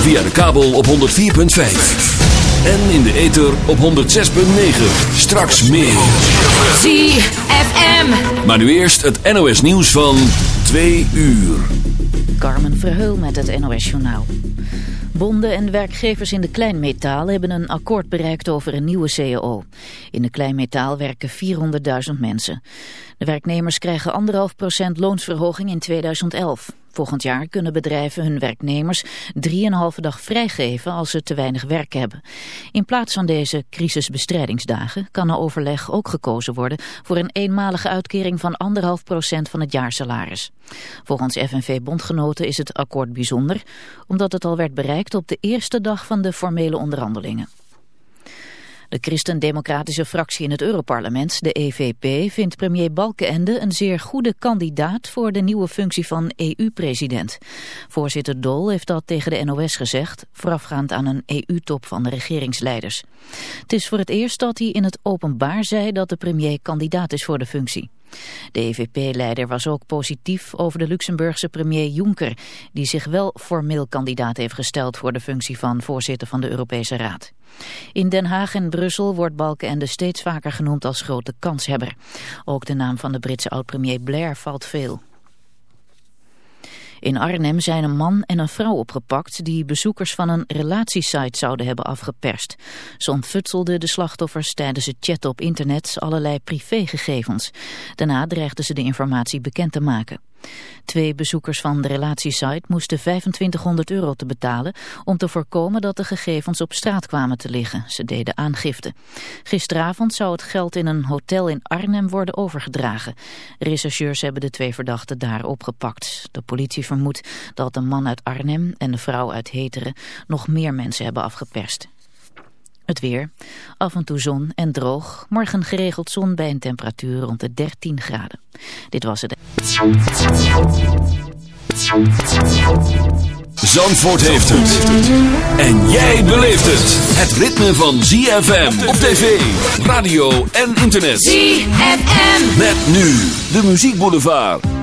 Via de kabel op 104.5. En in de ether op 106.9. Straks meer. ZFM. Maar nu eerst het NOS nieuws van 2 uur. Carmen Verheul met het NOS Journaal. Bonden en werkgevers in de kleinmetaal hebben een akkoord bereikt over een nieuwe CAO. In de kleinmetaal werken 400.000 mensen. De werknemers krijgen 1,5% loonsverhoging in 2011. Volgend jaar kunnen bedrijven hun werknemers 3,5 dag vrijgeven als ze te weinig werk hebben. In plaats van deze crisisbestrijdingsdagen kan na overleg ook gekozen worden voor een eenmalige uitkering van 1,5% van het jaarsalaris. Volgens FNV-bondgenoten is het akkoord bijzonder, omdat het al werd bereikt op de eerste dag van de formele onderhandelingen. De christendemocratische fractie in het Europarlement, de EVP, vindt premier Balkenende een zeer goede kandidaat voor de nieuwe functie van EU-president. Voorzitter Dol heeft dat tegen de NOS gezegd, voorafgaand aan een EU-top van de regeringsleiders. Het is voor het eerst dat hij in het openbaar zei dat de premier kandidaat is voor de functie. De EVP-leider was ook positief over de Luxemburgse premier Juncker, die zich wel formeel kandidaat heeft gesteld voor de functie van voorzitter van de Europese Raad. In Den Haag en Brussel wordt Balkenende steeds vaker genoemd als grote kanshebber. Ook de naam van de Britse oud-premier Blair valt veel. In Arnhem zijn een man en een vrouw opgepakt die bezoekers van een relatiesite zouden hebben afgeperst. Ze ontfutselden de slachtoffers tijdens het chatten op internet allerlei privégegevens. Daarna dreigden ze de informatie bekend te maken. Twee bezoekers van de relatiesite moesten 2500 euro te betalen om te voorkomen dat de gegevens op straat kwamen te liggen. Ze deden aangifte. Gisteravond zou het geld in een hotel in Arnhem worden overgedragen. Rechercheurs hebben de twee verdachten daar opgepakt. De politie vermoedt dat de man uit Arnhem en de vrouw uit Heteren nog meer mensen hebben afgeperst. Het weer. Af en toe zon en droog. Morgen geregeld zon bij een temperatuur rond de 13 graden. Dit was het. Zandvoort heeft het. En jij beleeft het. Het ritme van ZFM op tv, radio en internet. ZFM. Met nu de muziekboulevard.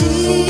See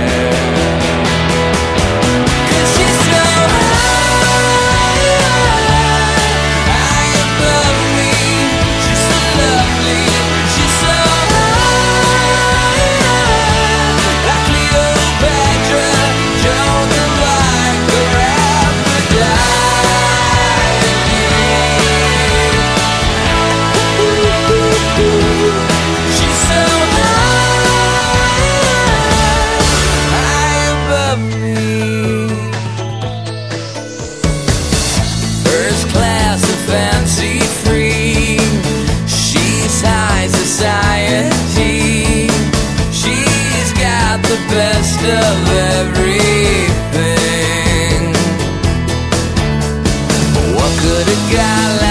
the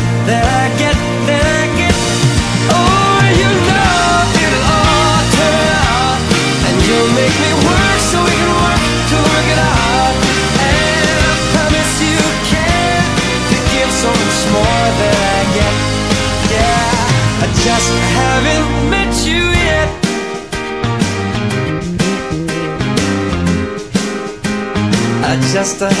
I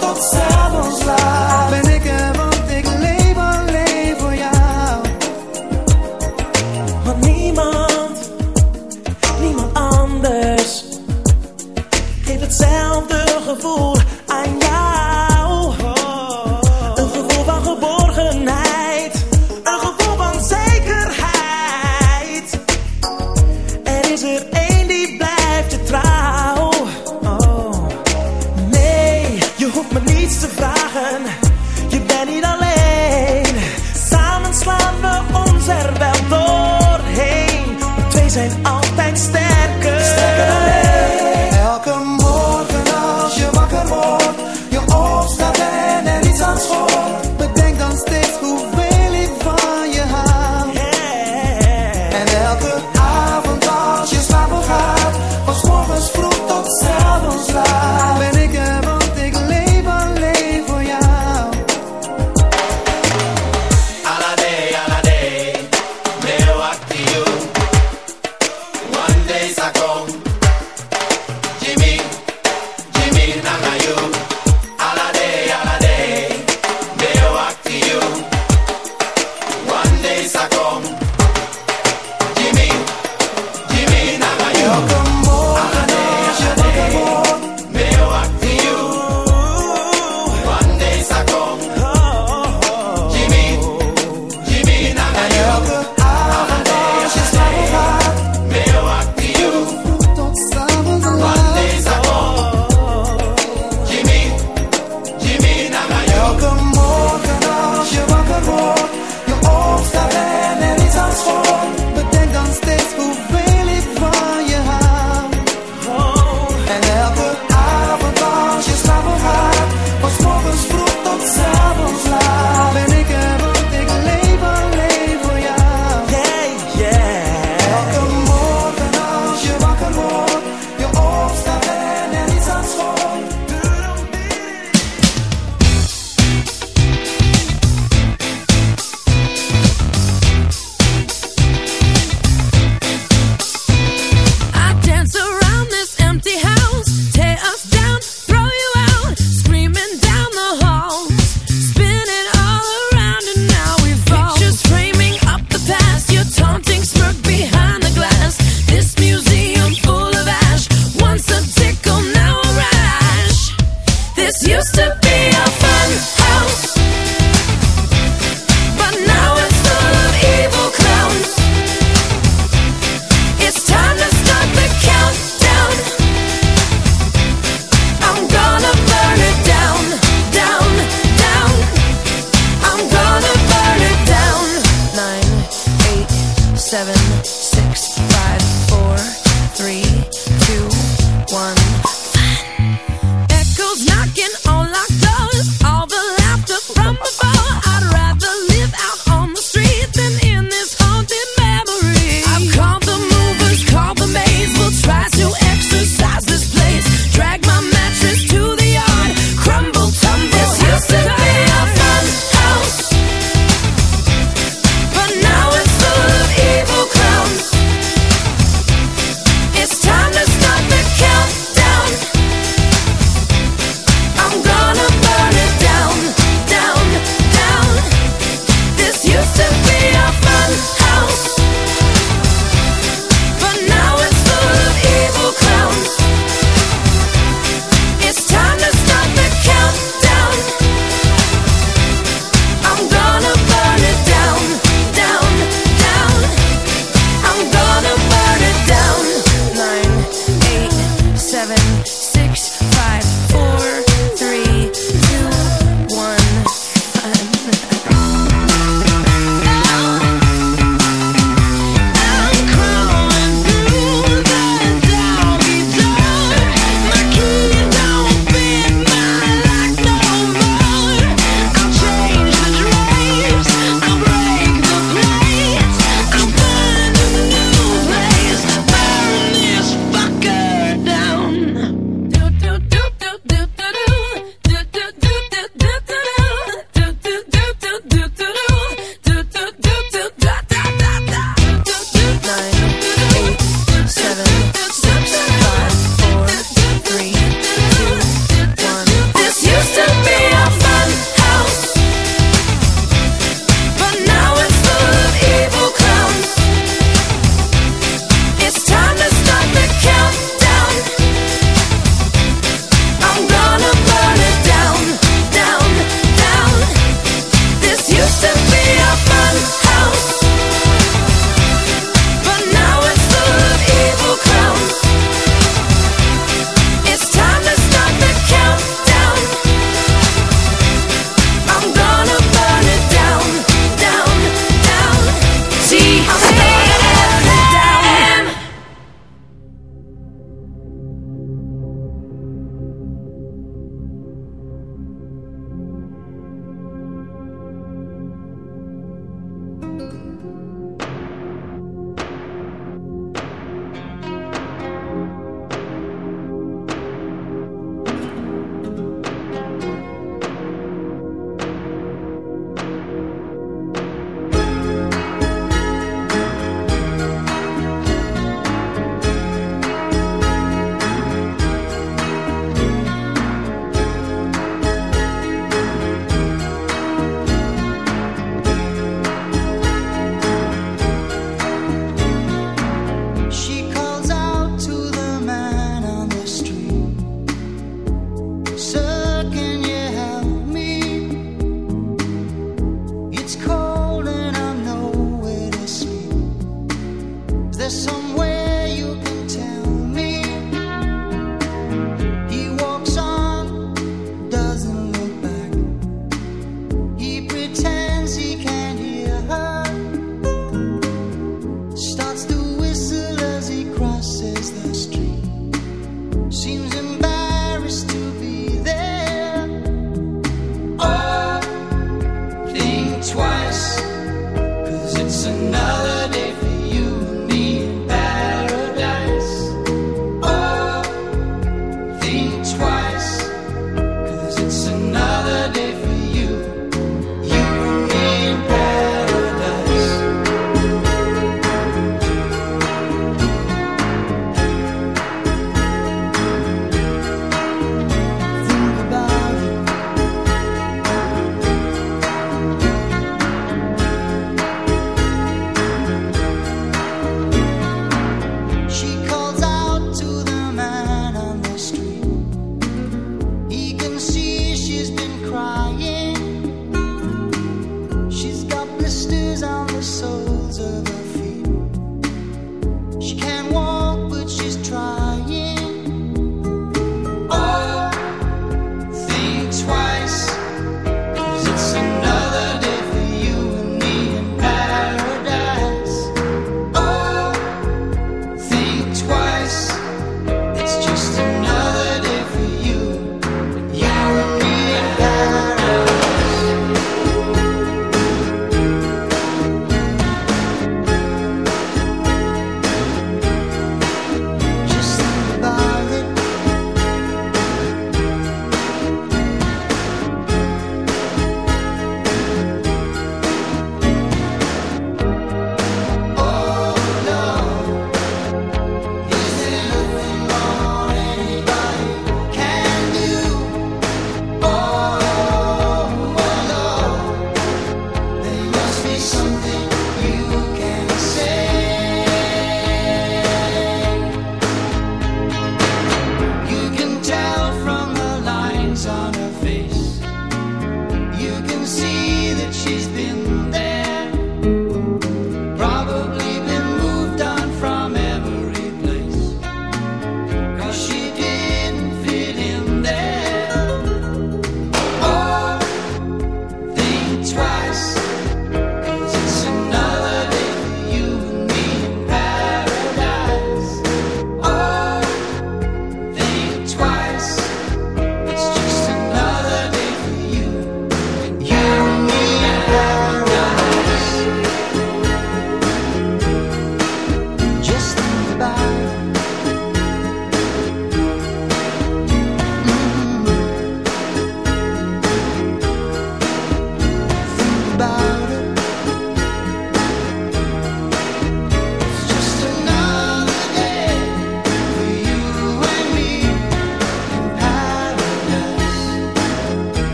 tot s'avonds laat. Ben ik er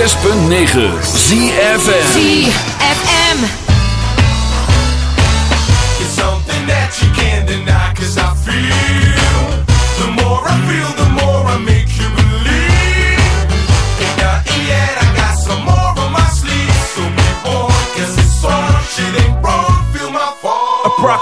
106.9 ZFN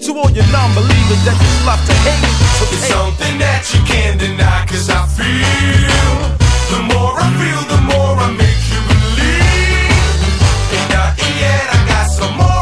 to all your non-believers that just love to hate it. So It's something that you can't deny Cause I feel The more I feel, the more I make you believe Ain't nothing yet, I got some more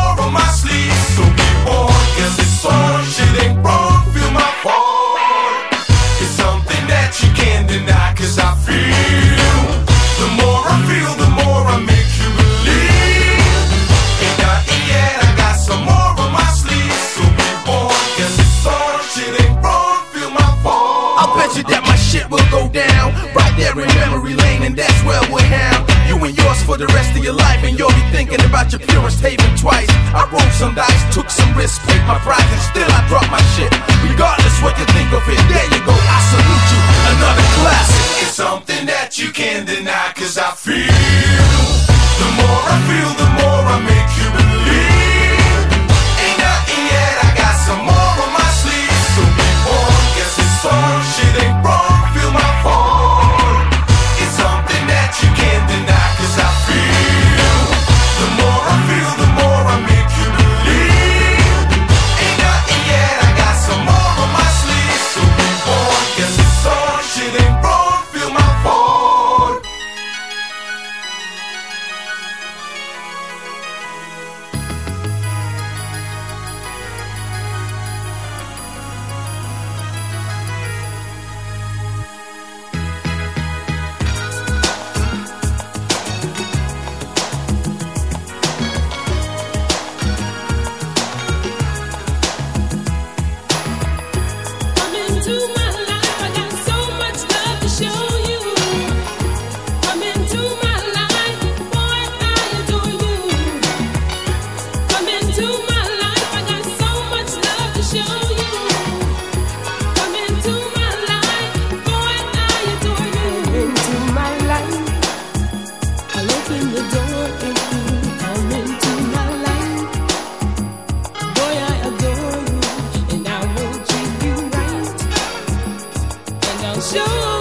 show.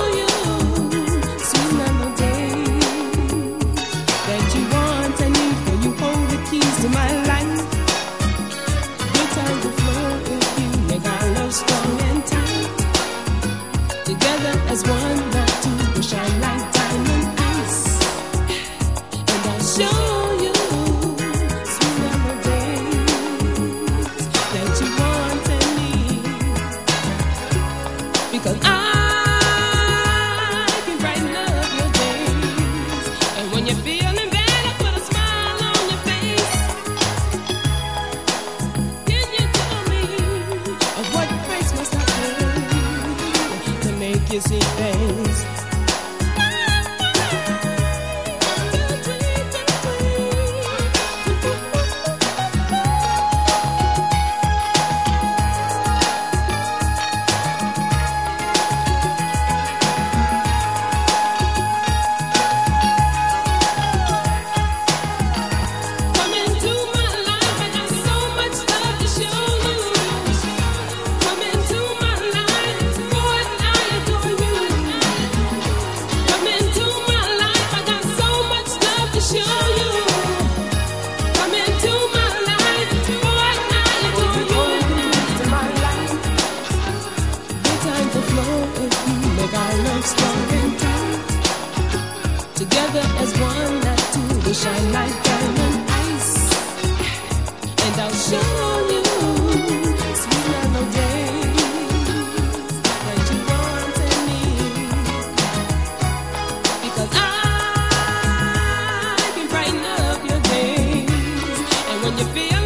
you feel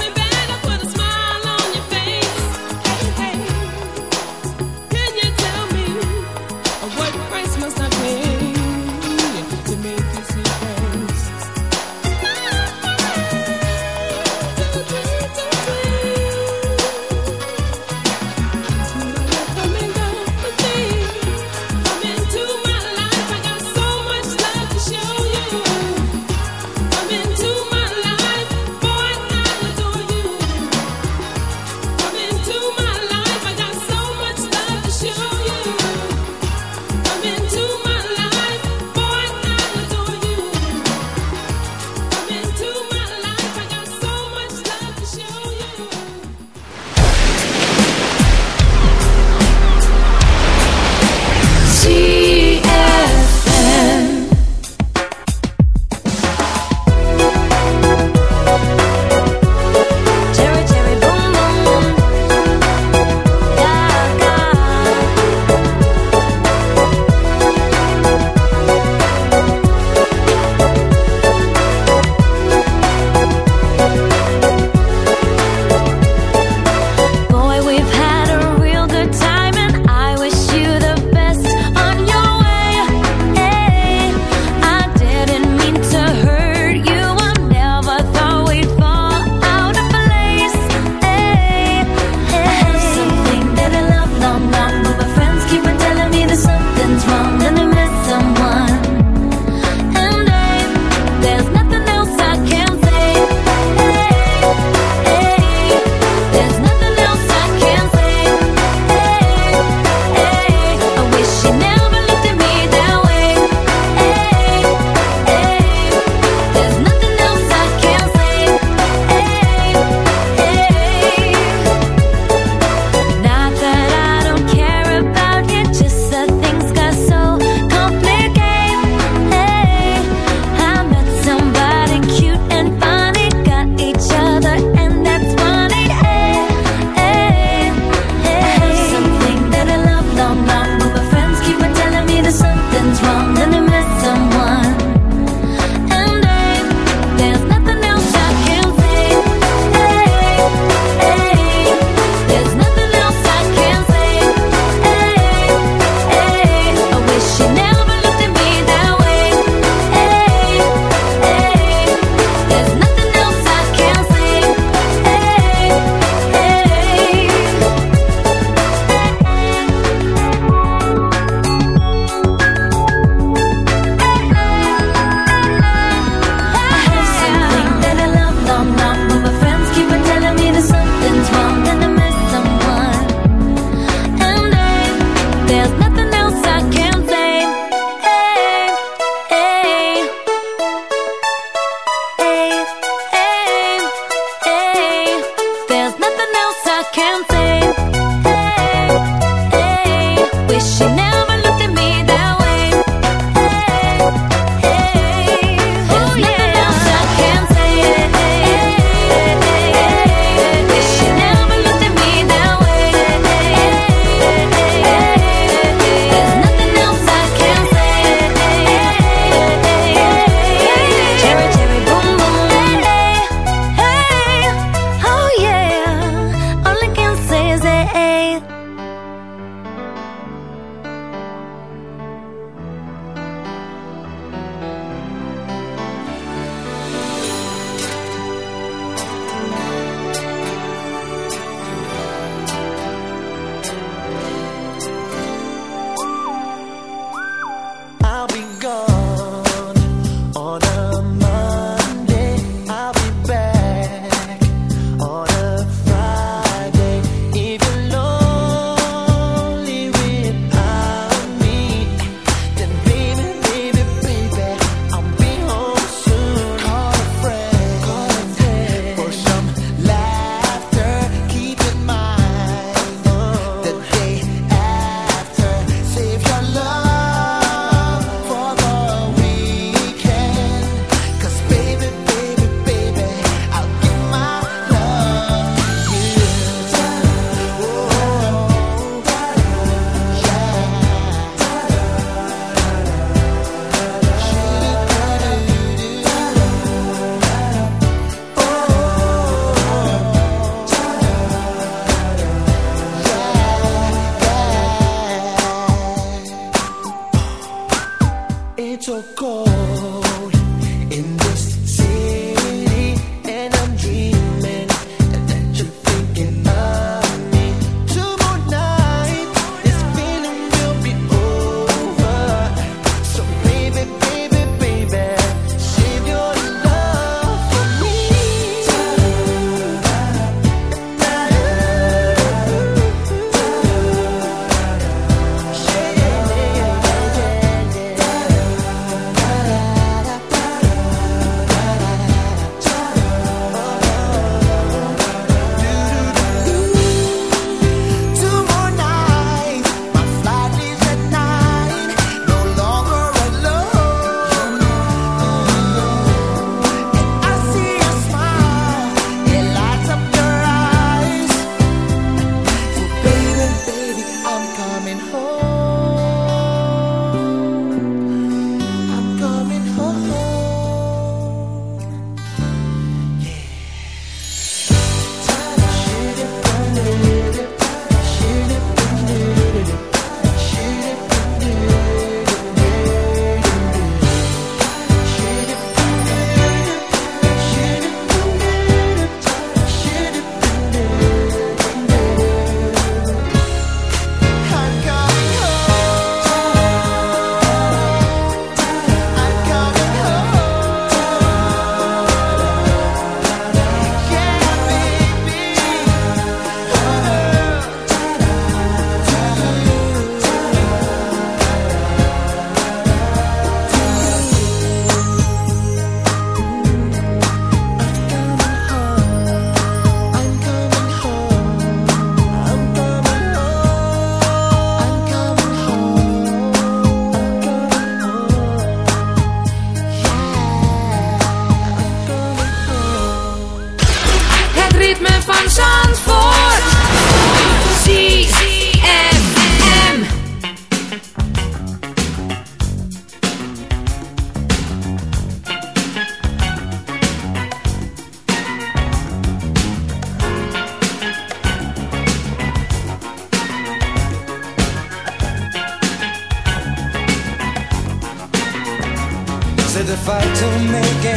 fight to make ends